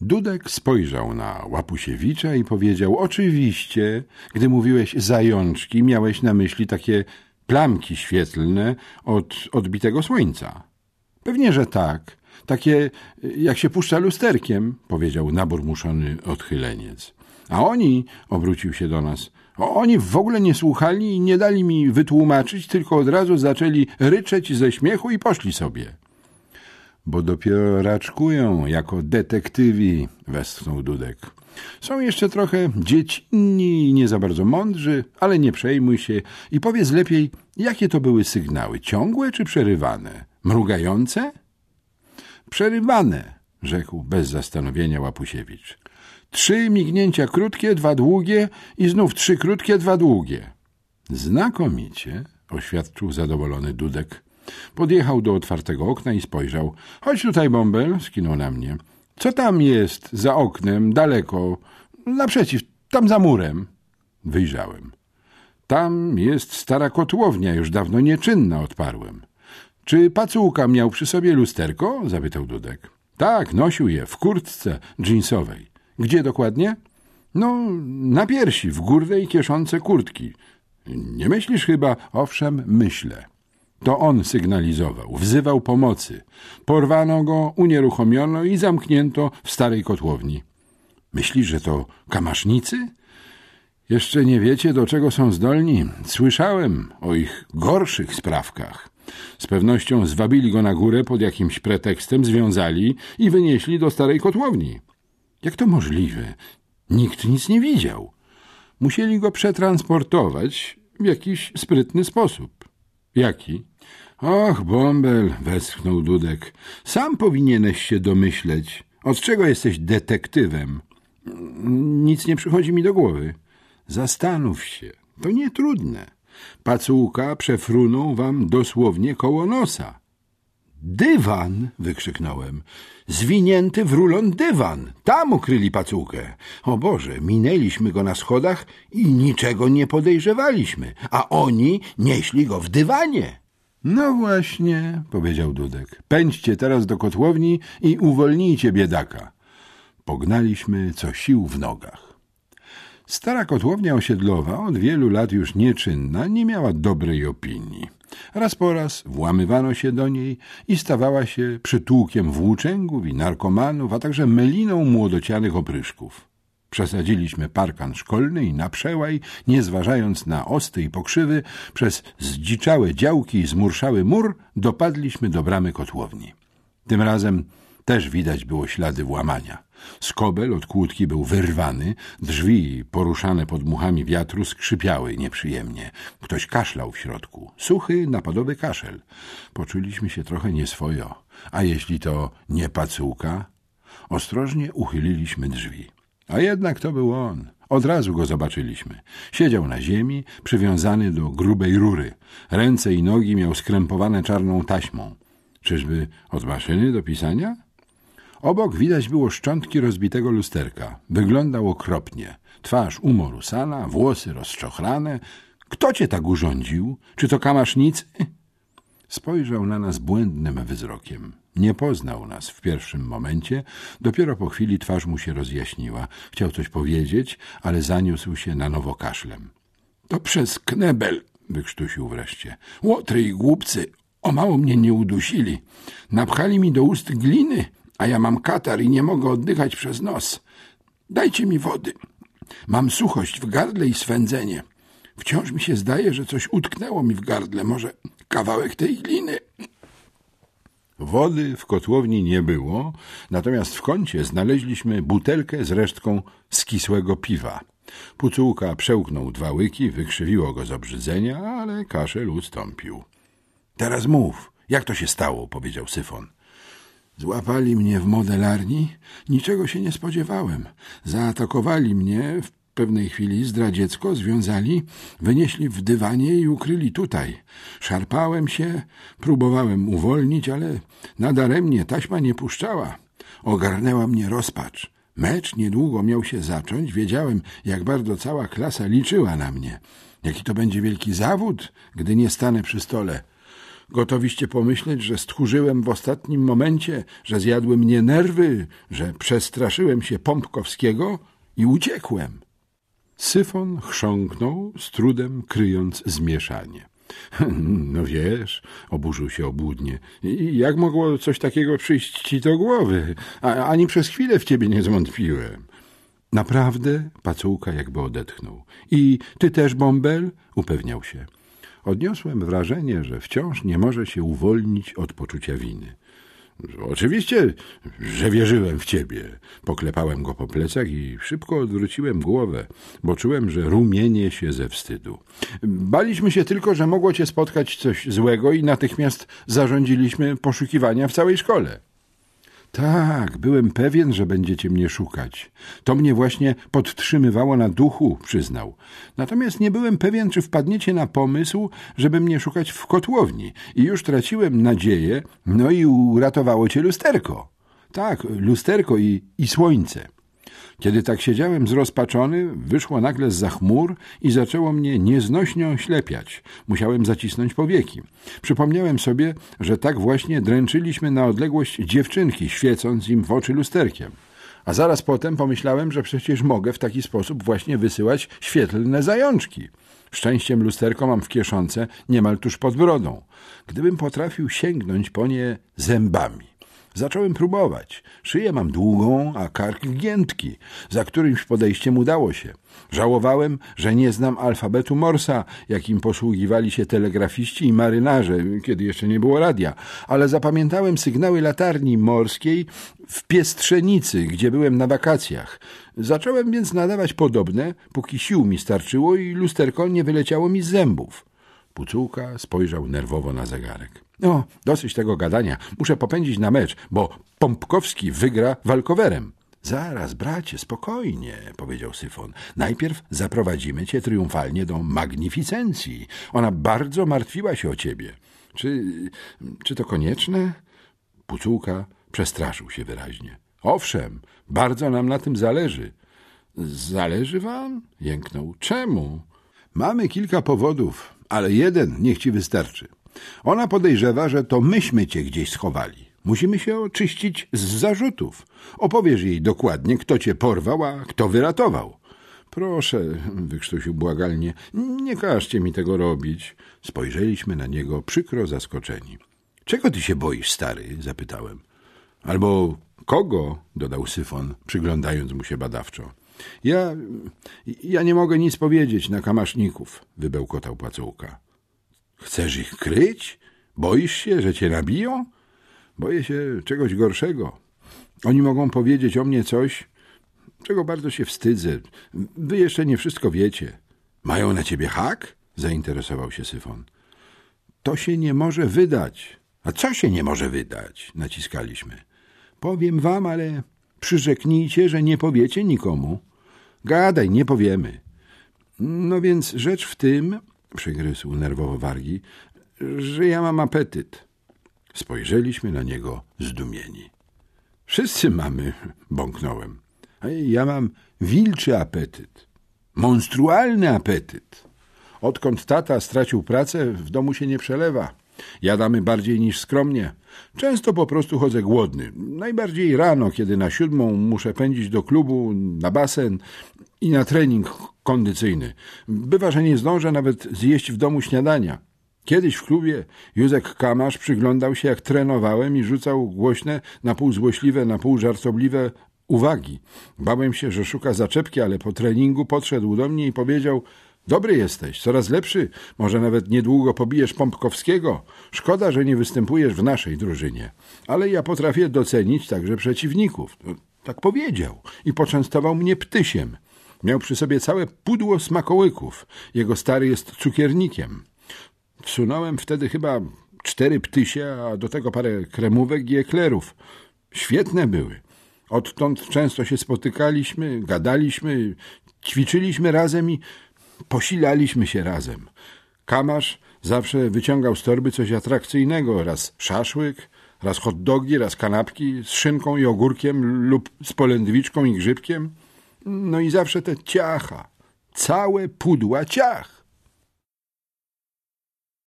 Dudek spojrzał na Łapusiewicza i powiedział: Oczywiście, gdy mówiłeś zajączki, miałeś na myśli takie plamki świetlne od odbitego słońca. Pewnie, że tak. Takie, jak się puszcza lusterkiem, powiedział naburmuszony odchyleniec. A oni, obrócił się do nas, oni w ogóle nie słuchali i nie dali mi wytłumaczyć, tylko od razu zaczęli ryczeć ze śmiechu i poszli sobie. Bo dopiero raczkują jako detektywi, westchnął Dudek. Są jeszcze trochę dziecinni i nie za bardzo mądrzy, ale nie przejmuj się i powiedz lepiej, jakie to były sygnały, ciągłe czy przerywane? Mrugające? Przerywane, rzekł bez zastanowienia Łapusiewicz. Trzy mignięcia krótkie, dwa długie i znów trzy krótkie, dwa długie. Znakomicie, oświadczył zadowolony Dudek. Podjechał do otwartego okna i spojrzał. Chodź tutaj, bąbel, skinął na mnie. Co tam jest za oknem, daleko, naprzeciw, tam za murem? Wyjrzałem. Tam jest stara kotłownia, już dawno nieczynna, odparłem. Czy pacułka miał przy sobie lusterko? zapytał Dudek. Tak, nosił je w kurtce dżinsowej. Gdzie dokładnie? No, na piersi, w górnej kieszonce kurtki. Nie myślisz chyba? Owszem, myślę. To on sygnalizował, wzywał pomocy. Porwano go, unieruchomiono i zamknięto w starej kotłowni. Myślisz, że to kamasznicy? Jeszcze nie wiecie, do czego są zdolni. Słyszałem o ich gorszych sprawkach. Z pewnością zwabili go na górę pod jakimś pretekstem, związali i wynieśli do starej kotłowni. Jak to możliwe? Nikt nic nie widział. Musieli go przetransportować w jakiś sprytny sposób. Jaki? Och, bąbel, westchnął Dudek. Sam powinieneś się domyśleć. Od czego jesteś detektywem? Nic nie przychodzi mi do głowy. Zastanów się. To nie trudne. Pacułka przefrunął wam dosłownie koło nosa. Dywan! wykrzyknąłem. Zwinięty w rulon dywan. Tam ukryli pacułkę. O Boże, minęliśmy go na schodach i niczego nie podejrzewaliśmy, a oni nieśli go w dywanie. No właśnie, powiedział Dudek. Pędźcie teraz do kotłowni i uwolnijcie biedaka. Pognaliśmy co sił w nogach. Stara kotłownia osiedlowa, od wielu lat już nieczynna, nie miała dobrej opinii. Raz po raz włamywano się do niej i stawała się przytułkiem włóczęgów i narkomanów, a także meliną młodocianych opryszków. Przesadziliśmy parkan szkolny i na przełaj, nie zważając na osty i pokrzywy, przez zdziczałe działki i zmurszały mur dopadliśmy do bramy kotłowni. Tym razem też widać było ślady włamania. Skobel od kłódki był wyrwany, drzwi poruszane pod muchami wiatru skrzypiały nieprzyjemnie. Ktoś kaszlał w środku. Suchy, napadowy kaszel. Poczuliśmy się trochę nieswojo. A jeśli to nie pacułka? Ostrożnie uchyliliśmy drzwi. A jednak to był on. Od razu go zobaczyliśmy. Siedział na ziemi, przywiązany do grubej rury. Ręce i nogi miał skrępowane czarną taśmą. Czyżby od maszyny do pisania? Obok widać było szczątki rozbitego lusterka. Wyglądał okropnie. Twarz umorusana, włosy rozczochrane. Kto cię tak urządził? Czy to kamasznicy? Spojrzał na nas błędnym wzrokiem. Nie poznał nas w pierwszym momencie, dopiero po chwili twarz mu się rozjaśniła. Chciał coś powiedzieć, ale zaniósł się na nowo kaszlem. To przez knebel, wykrztusił wreszcie. Łotry i głupcy o mało mnie nie udusili. Napchali mi do ust gliny, a ja mam katar i nie mogę oddychać przez nos. Dajcie mi wody. Mam suchość w gardle i swędzenie. Wciąż mi się zdaje, że coś utknęło mi w gardle. Może kawałek tej gliny. Wody w kotłowni nie było, natomiast w kącie znaleźliśmy butelkę z resztką skisłego piwa. Pucułka przełknął dwa łyki, wykrzywiło go z obrzydzenia, ale kaszel ustąpił. Teraz mów, jak to się stało, powiedział Syfon. Złapali mnie w modelarni, niczego się nie spodziewałem. Zaatakowali mnie w pewnej chwili zdradziecko, związali, wynieśli w dywanie i ukryli tutaj. Szarpałem się, próbowałem uwolnić, ale nadaremnie taśma nie puszczała. Ogarnęła mnie rozpacz. Mecz niedługo miał się zacząć, wiedziałem, jak bardzo cała klasa liczyła na mnie. Jaki to będzie wielki zawód, gdy nie stanę przy stole. Gotowiście pomyśleć, że stchórzyłem w ostatnim momencie, że zjadły mnie nerwy, że przestraszyłem się Pompkowskiego i uciekłem. Syfon chrząknął, z trudem kryjąc zmieszanie. No wiesz, oburzył się obłudnie. Jak mogło coś takiego przyjść ci do głowy? A, ani przez chwilę w ciebie nie zwątpiłem. Naprawdę? Pacułka jakby odetchnął. I ty też, Bąbel? Upewniał się. Odniosłem wrażenie, że wciąż nie może się uwolnić od poczucia winy. Oczywiście, że wierzyłem w ciebie. Poklepałem go po plecach i szybko odwróciłem głowę, bo czułem, że rumienie się ze wstydu. Baliśmy się tylko, że mogło cię spotkać coś złego i natychmiast zarządziliśmy poszukiwania w całej szkole. Tak, byłem pewien, że będziecie mnie szukać. To mnie właśnie podtrzymywało na duchu, przyznał. Natomiast nie byłem pewien, czy wpadniecie na pomysł, żeby mnie szukać w kotłowni. I już traciłem nadzieję, no i uratowało cię lusterko. Tak, lusterko i, i słońce. Kiedy tak siedziałem zrozpaczony, wyszło nagle z chmur i zaczęło mnie nieznośnie oślepiać. Musiałem zacisnąć powieki. Przypomniałem sobie, że tak właśnie dręczyliśmy na odległość dziewczynki, świecąc im w oczy lusterkiem. A zaraz potem pomyślałem, że przecież mogę w taki sposób właśnie wysyłać świetlne zajączki. Szczęściem lusterko mam w kieszonce niemal tuż pod brodą. Gdybym potrafił sięgnąć po nie zębami. Zacząłem próbować. Szyję mam długą, a kark giętki. Za którymś podejściem udało się. Żałowałem, że nie znam alfabetu Morsa, jakim posługiwali się telegrafiści i marynarze, kiedy jeszcze nie było radia, ale zapamiętałem sygnały latarni morskiej w Piestrzenicy, gdzie byłem na wakacjach. Zacząłem więc nadawać podobne, póki sił mi starczyło i lusterko nie wyleciało mi z zębów. Pucułka spojrzał nerwowo na zegarek. No, dosyć tego gadania. Muszę popędzić na mecz, bo Pompkowski wygra walkowerem. Zaraz, bracie, spokojnie, powiedział Syfon. Najpierw zaprowadzimy cię triumfalnie do magnificencji. Ona bardzo martwiła się o ciebie. Czy, czy to konieczne? Pucułka przestraszył się wyraźnie. Owszem, bardzo nam na tym zależy. Zależy wam? jęknął. Czemu? Mamy kilka powodów, ale jeden niech ci wystarczy. Ona podejrzewa, że to myśmy cię gdzieś schowali. Musimy się oczyścić z zarzutów. Opowiesz jej dokładnie, kto cię porwał, a kto wyratował. Proszę, wykrztusił błagalnie, nie każcie mi tego robić. Spojrzeliśmy na niego przykro zaskoczeni. Czego ty się boisz, stary? zapytałem. Albo kogo? dodał Syfon, przyglądając mu się badawczo. Ja, ja nie mogę nic powiedzieć na kamaszników, wybełkotał pacułka. Chcesz ich kryć? Boisz się, że cię nabiją? Boję się czegoś gorszego. Oni mogą powiedzieć o mnie coś, czego bardzo się wstydzę. Wy jeszcze nie wszystko wiecie. Mają na ciebie hak? Zainteresował się Syfon. To się nie może wydać. A co się nie może wydać? Naciskaliśmy. Powiem wam, ale przyrzeknijcie, że nie powiecie nikomu. Gadaj, nie powiemy. No więc rzecz w tym, przygryzł nerwowo wargi, że ja mam apetyt. Spojrzeliśmy na niego zdumieni. Wszyscy mamy, bąknąłem. Ja mam wilczy apetyt. Monstrualny apetyt. Odkąd tata stracił pracę, w domu się nie przelewa. Jadamy bardziej niż skromnie. Często po prostu chodzę głodny. Najbardziej rano, kiedy na siódmą muszę pędzić do klubu, na basen i na trening kondycyjny. Bywa, że nie zdążę nawet zjeść w domu śniadania. Kiedyś w klubie Józek Kamasz przyglądał się, jak trenowałem i rzucał głośne, na pół złośliwe, na pół żartobliwe uwagi. Bałem się, że szuka zaczepki, ale po treningu podszedł do mnie i powiedział – Dobry jesteś, coraz lepszy. Może nawet niedługo pobijesz Pompkowskiego. Szkoda, że nie występujesz w naszej drużynie. Ale ja potrafię docenić także przeciwników. No, tak powiedział i poczęstował mnie ptysiem. Miał przy sobie całe pudło smakołyków. Jego stary jest cukiernikiem. Wsunąłem wtedy chyba cztery ptysie, a do tego parę kremówek i eklerów. Świetne były. Odtąd często się spotykaliśmy, gadaliśmy, ćwiczyliśmy razem i posilaliśmy się razem. Kamasz zawsze wyciągał z torby coś atrakcyjnego, raz szaszłyk, raz hot dogi, raz kanapki z szynką i ogórkiem lub z polędwiczką i grzybkiem. No i zawsze te ciacha, całe pudła ciach.